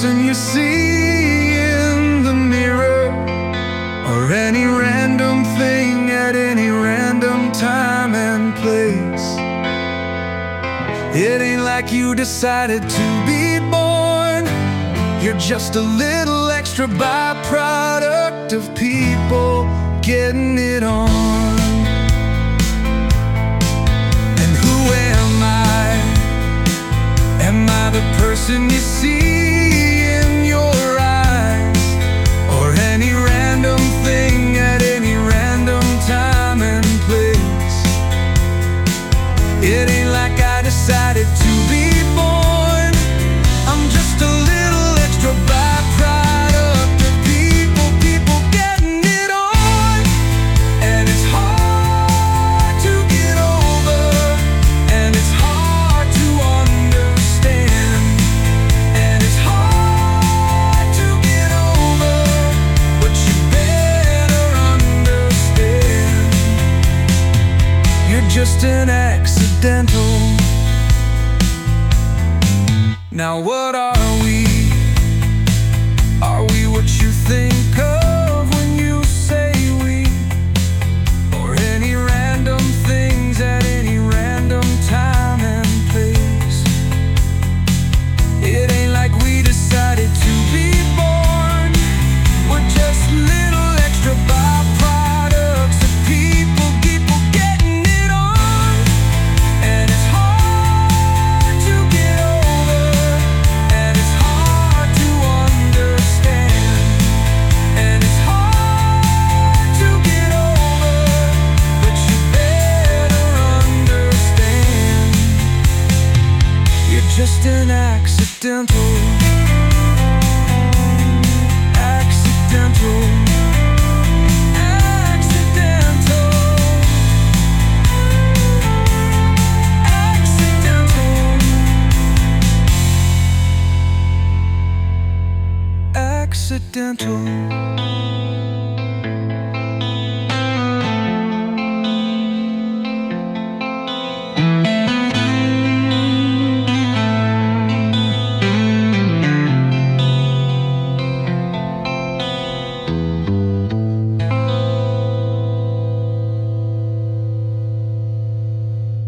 person you see in the mirror, or any random thing at any random time and place. It ain't like you decided to be born, you're just a little extra byproduct of people getting it on. And who am I? Am I the person you see? just an accidental. Now, what are just an accidental. Accidental. Accidental. Accidental. Accidental.